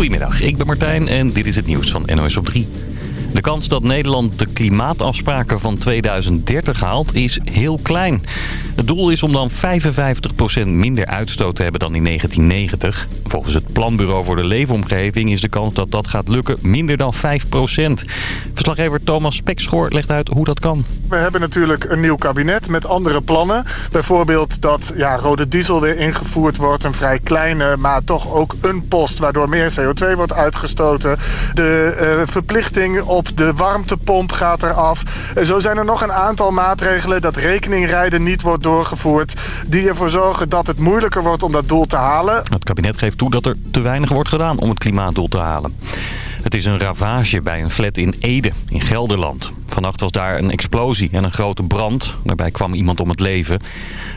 Goedemiddag, ik ben Martijn en dit is het nieuws van NOS op 3. De kans dat Nederland de klimaatafspraken van 2030 haalt is heel klein. Het doel is om dan 55% minder uitstoot te hebben dan in 1990. Volgens het Planbureau voor de Leefomgeving is de kans dat dat gaat lukken minder dan 5%. Verslaggever Thomas Spekschoor legt uit hoe dat kan. We hebben natuurlijk een nieuw kabinet met andere plannen. Bijvoorbeeld dat ja, rode diesel weer ingevoerd wordt. Een vrij kleine, maar toch ook een post waardoor meer CO2 wordt uitgestoten. De uh, verplichting op de warmtepomp gaat eraf. Zo zijn er nog een aantal maatregelen dat rekeningrijden niet wordt doorgevoerd... die ervoor zorgen dat het moeilijker wordt om dat doel te halen. Het kabinet geeft toe dat er te weinig wordt gedaan om het klimaatdoel te halen. Het is een ravage bij een flat in Ede, in Gelderland. Vannacht was daar een explosie en een grote brand. Daarbij kwam iemand om het leven.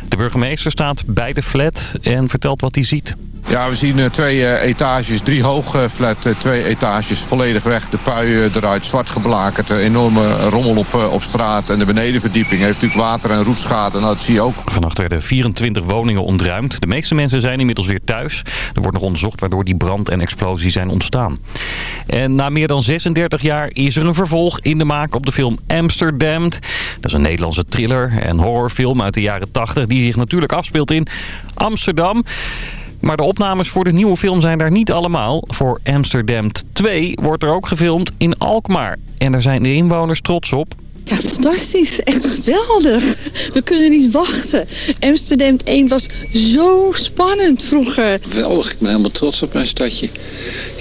De burgemeester staat bij de flat en vertelt wat hij ziet. Ja, we zien twee etages, drie hoog flat, twee etages volledig weg. De pui eruit, zwart geblakerd, enorme rommel op, op straat. En de benedenverdieping heeft natuurlijk water- en roetschade. Nou, dat zie je ook. Vannacht werden 24 woningen ontruimd. De meeste mensen zijn inmiddels weer thuis. Er wordt nog onderzocht waardoor die brand en explosie zijn ontstaan. En na meer dan 36 jaar is er een vervolg in de maak op de film Amsterdam. Dat is een Nederlandse thriller en horrorfilm uit de jaren 80... die zich natuurlijk afspeelt in Amsterdam... Maar de opnames voor de nieuwe film zijn daar niet allemaal. Voor Amsterdam 2 wordt er ook gefilmd in Alkmaar. En daar zijn de inwoners trots op. Ja, fantastisch. Echt geweldig. We kunnen niet wachten. Amsterdam 1 was zo spannend vroeger. Geweldig. Ik ben helemaal trots op mijn stadje.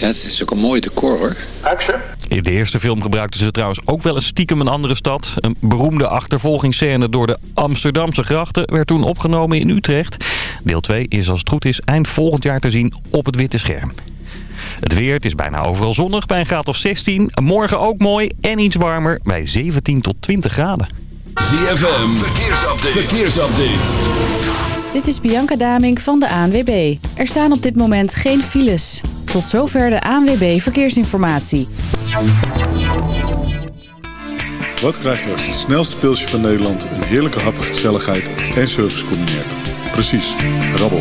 Ja, het is ook een mooi decor hoor. Action. In de eerste film gebruikten ze trouwens ook wel eens stiekem een andere stad. Een beroemde achtervolgingsscène door de Amsterdamse grachten werd toen opgenomen in Utrecht. Deel 2 is als het goed is eind volgend jaar te zien op het witte scherm. Het weer, het is bijna overal zonnig bij een graad of 16. Morgen ook mooi en iets warmer bij 17 tot 20 graden. ZFM, verkeersupdate. verkeersupdate. Dit is Bianca Damink van de ANWB. Er staan op dit moment geen files. Tot zover de ANWB Verkeersinformatie. Wat krijg je als het snelste pilsje van Nederland... een heerlijke hap, gezelligheid en service combineert? Precies, rabbel.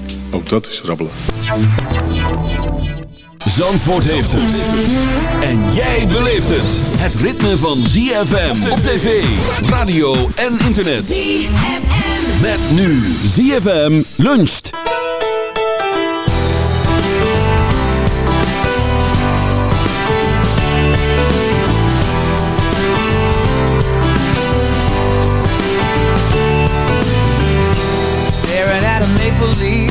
Ook dat is rabbelen. Zandvoort heeft het. En jij beleeft het. Het ritme van ZFM op tv, radio en internet. ZFM. Met nu ZFM luncht. Staring at a maple leaf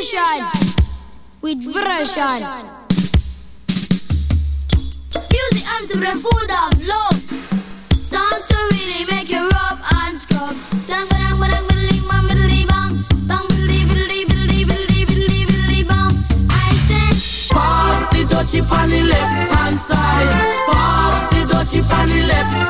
vibration. With vibration. Music arms the food of love. Songs so really make you rub and scrub. Sang bang bang bang bang bang bang bang Pass the dutchie on the left hand side. Pass the dutchie on the left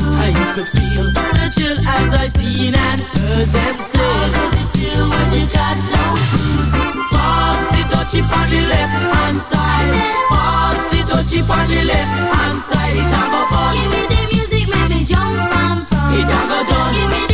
you could feel the chill as I seen and heard them say. How does it feel when you got no food? Pass the dutchie on the left hand side. Pass the dutchie on the left hand side. It's a go fun. Give me the music, make me jump and fun. It a go done. Give me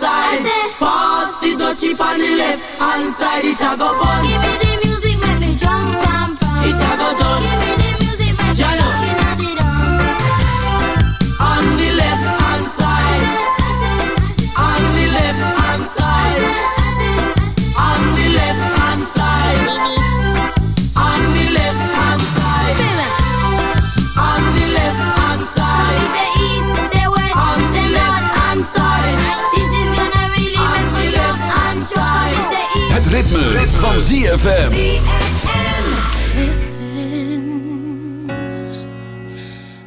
side. Pass the dutchie on the left hand side. It a go bun. Give me the music. ritme, ritme. van ZFM. Listen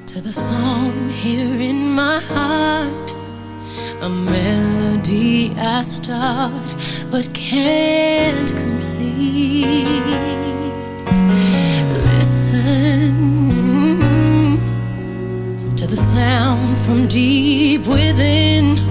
to the song here in my heart. A melody I start but can't complete. Listen to the sound from deep within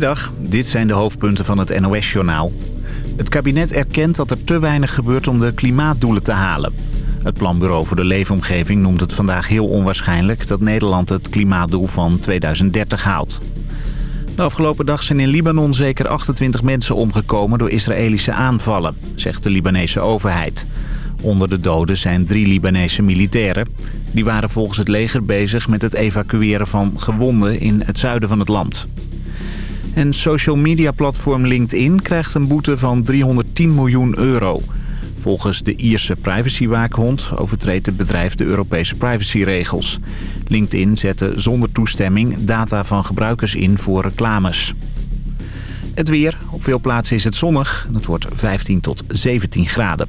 Goedemiddag, dit zijn de hoofdpunten van het NOS-journaal. Het kabinet erkent dat er te weinig gebeurt om de klimaatdoelen te halen. Het Planbureau voor de Leefomgeving noemt het vandaag heel onwaarschijnlijk... dat Nederland het klimaatdoel van 2030 haalt. De afgelopen dag zijn in Libanon zeker 28 mensen omgekomen door Israëlische aanvallen, zegt de Libanese overheid. Onder de doden zijn drie Libanese militairen. Die waren volgens het leger bezig met het evacueren van gewonden in het zuiden van het land. En social media platform LinkedIn krijgt een boete van 310 miljoen euro. Volgens de Ierse privacywaakhond overtreedt het bedrijf de Europese privacyregels. LinkedIn zette zonder toestemming data van gebruikers in voor reclames. Het weer. Op veel plaatsen is het zonnig. Het wordt 15 tot 17 graden.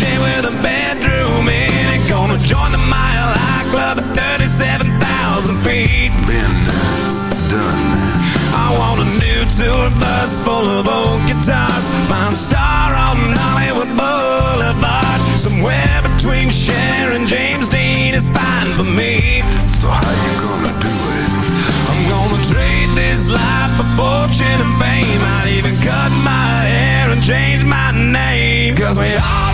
big with a bedroom in it Gonna join the Mile High Club at 37,000 feet Been done I want a new tour bus full of old guitars. Find star on Hollywood Boulevard. Somewhere between Cher and James Dean is fine for me. So how you gonna do it? I'm gonna trade this life for fortune and fame I'd even cut my hair and change my name Cause we all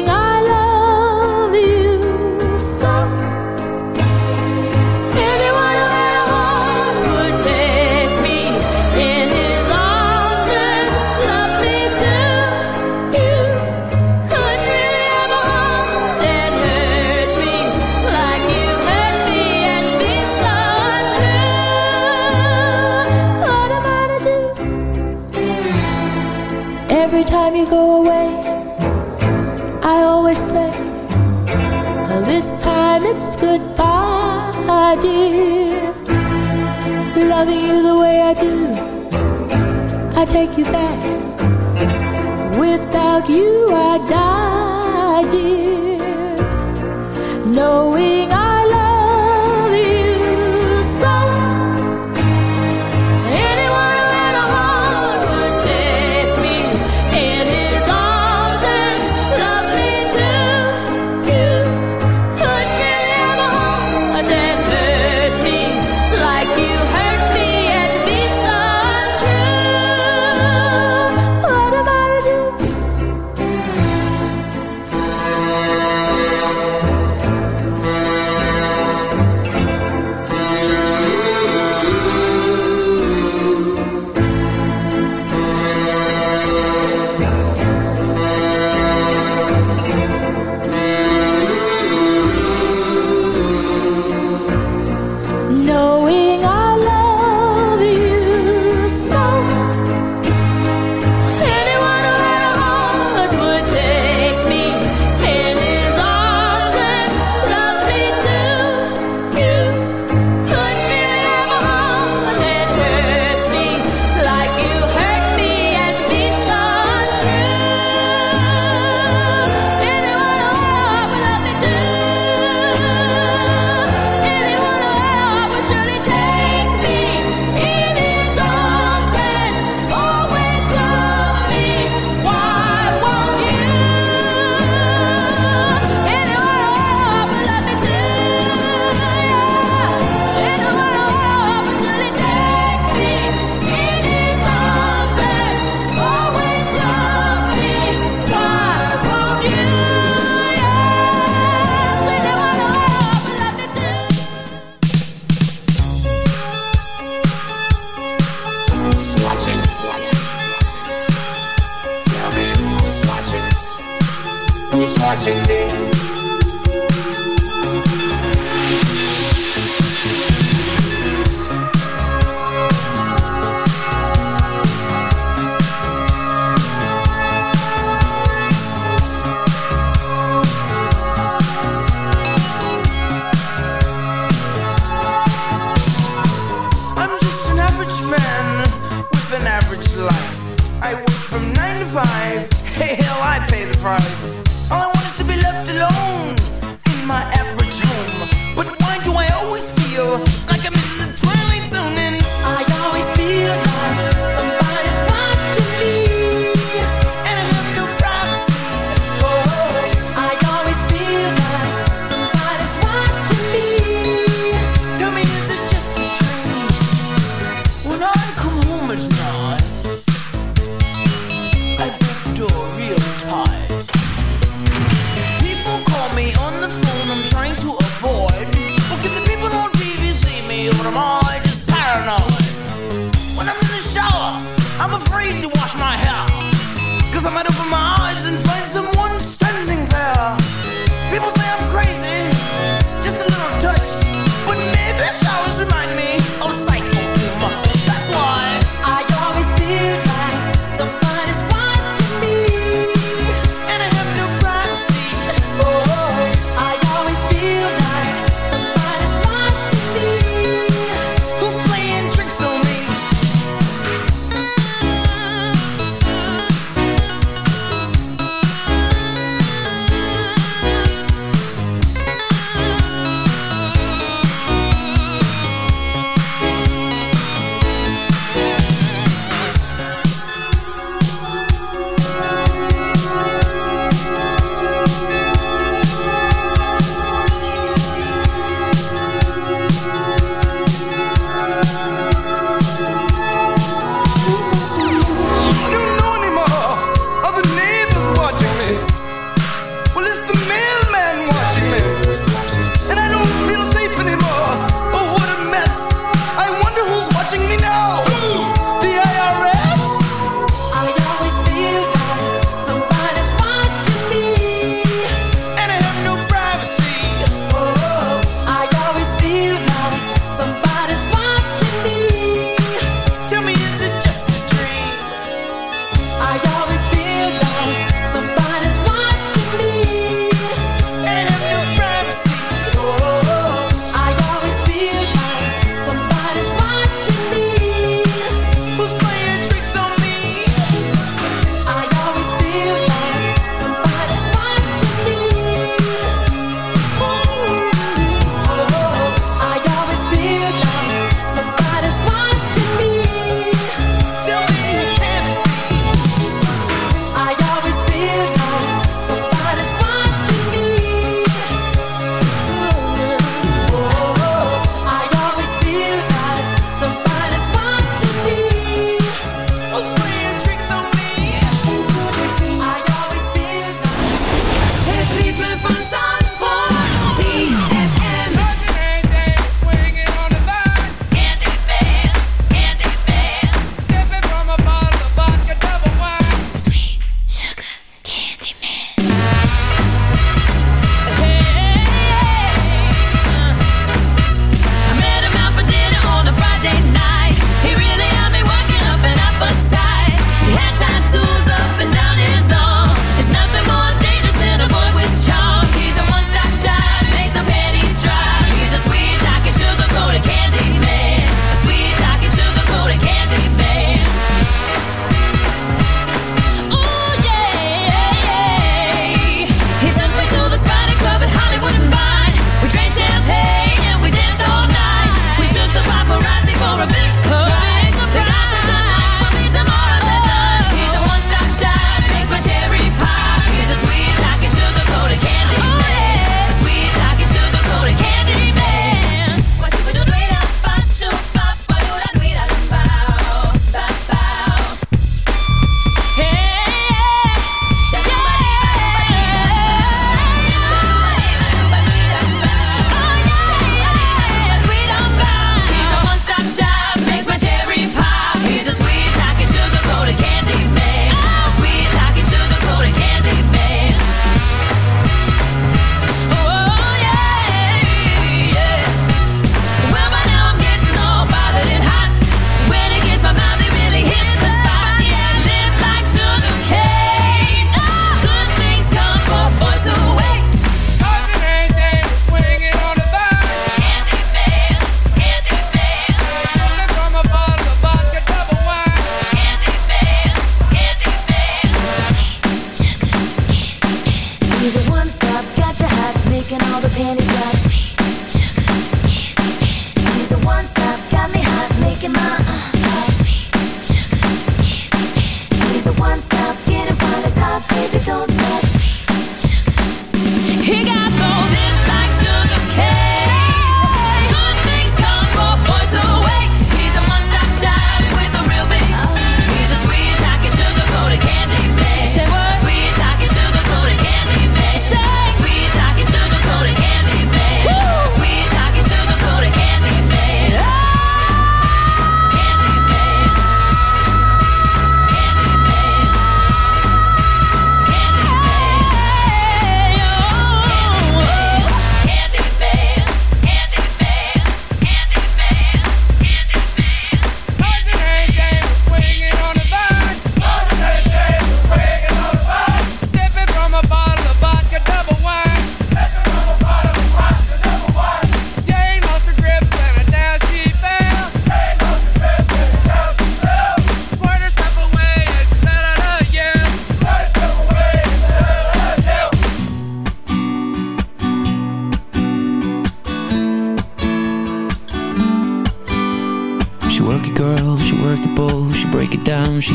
take you back. Without you, I die, dear. Knowing I